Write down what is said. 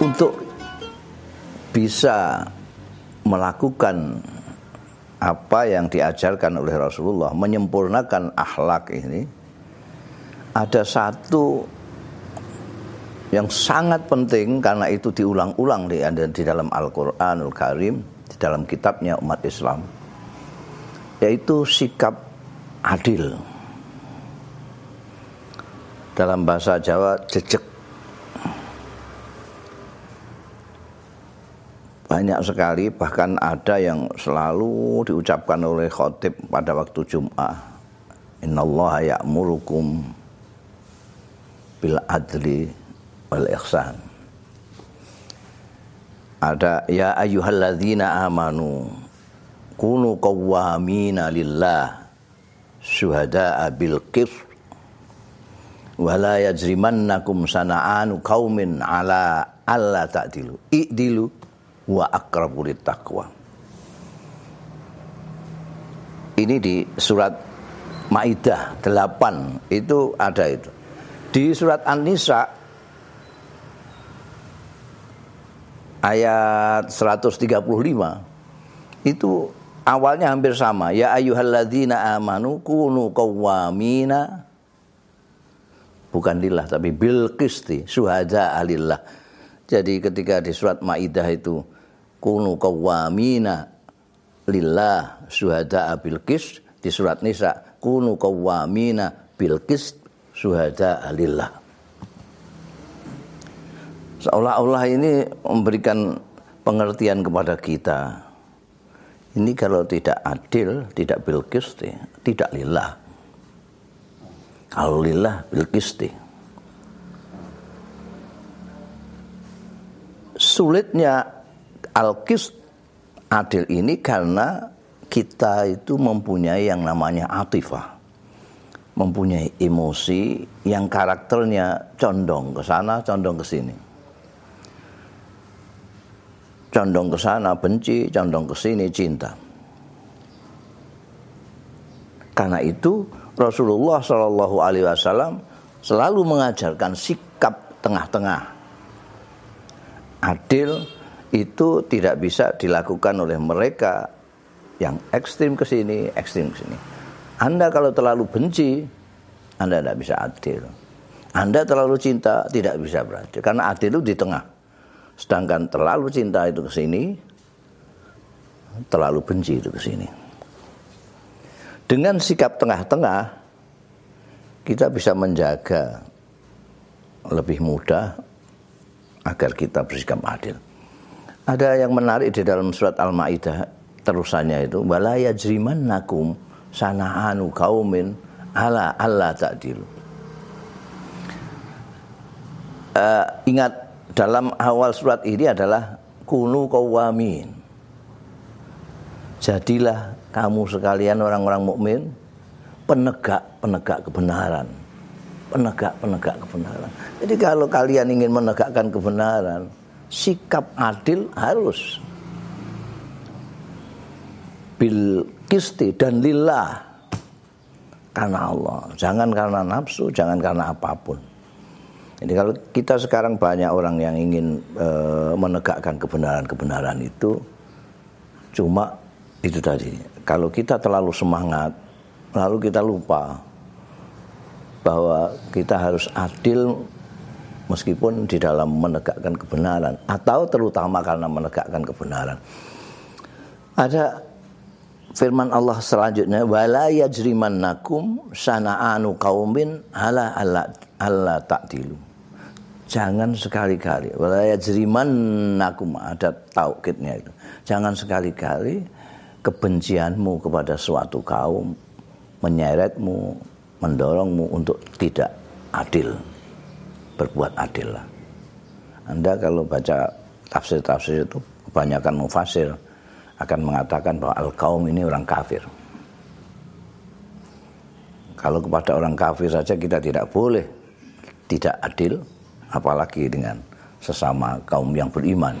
Untuk bisa melakukan apa yang diajarkan oleh Rasulullah, menyempurnakan akhlak ini, ada satu yang sangat penting karena itu diulang-ulang di, di dalam Al-Quranul Karim, di dalam kitabnya umat Islam, yaitu sikap adil. Dalam bahasa Jawa, jejak. Banyak sekali, bahkan ada yang selalu diucapkan oleh khotib pada waktu Jum'ah. Inna Allah ya'murukum bil adli wal ihsan. Ada ya ayyuhalladzina amanu kunu qawwamina lillah syuhada'a bil qist. Wala yajrimannakum sana'anu qaumin ala alla ta'dilu. I'dilu wa aqrabu taqwa ini di surat Maidah 8 itu ada itu. Di surat An-Nisa ayat 135 itu awalnya hampir sama ya ayyuhalladzina amanu kunu qawwamina bukan lillah tapi bil qisti syuhada alillah. Jadi ketika di surat Maidah itu kunu qawwamina lillah syuhada bil di surat Nisa kunu qawwamina bil qist syuhada alillah. Seolah-olah ini memberikan pengertian kepada kita. Ini kalau tidak adil, tidak bil tidak lillah. Alhamdulillah bil kisti. Sulitnya al-qist adil ini karena kita itu mempunyai yang namanya atifah. Mempunyai emosi yang karakternya condong ke sana, condong ke sini. Condong ke sana benci, condong ke sini cinta. Karena itu Rasulullah Shallallahu Alaihi Wasallam selalu mengajarkan sikap tengah-tengah. Adil itu tidak bisa dilakukan oleh mereka yang ekstrim ke sini, ekstrim ke sini. Anda kalau terlalu benci, Anda tidak bisa adil. Anda terlalu cinta, tidak bisa beradil. Karena adil itu di tengah. Sedangkan terlalu cinta itu ke sini, terlalu benci itu ke sini. Dengan sikap tengah-tengah kita bisa menjaga lebih mudah agar kita bersikap adil. Ada yang menarik di dalam surat Al-Maidah terusannya itu wala yajrimannakum sana'anu kaumin ala Allah ta'dil. Uh, ingat dalam awal surat ini adalah kunu kawamin. Jadilah kamu sekalian orang-orang mukmin penegak-penegak kebenaran. Penegak-penegak kebenaran. Jadi kalau kalian ingin menegakkan kebenaran, sikap adil harus bil kisti dan lillah karena Allah. Jangan karena nafsu, jangan karena apa pun. Jadi kalau kita sekarang banyak orang yang ingin e, menegakkan kebenaran-kebenaran itu cuma itu tadi kalau kita terlalu semangat, lalu kita lupa bahwa kita harus adil meskipun di dalam menegakkan kebenaran atau terutama karena menegakkan kebenaran. Ada firman Allah selanjutnya wala yajrimannakum sana'anu qaumin ala alla ta'dilu. Jangan sekali-kali wala yajrimannakum ada taukidnya itu. Jangan sekali-kali kebencianmu kepada suatu kaum menyeretmu, mendorongmu untuk tidak adil. Berbuat adil lah. Anda kalau baca tafsir-tafsir itu kebanyakan mufasir akan mengatakan bahwa al-kaum ini orang kafir. Kalau kepada orang kafir saja kita tidak boleh tidak adil, apalagi dengan sesama kaum yang beriman.